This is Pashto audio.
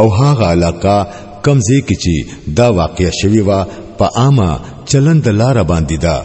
او هاغه علاقه کمزې کې چې دا واقع شوی و په عامه چلند لار باندې ده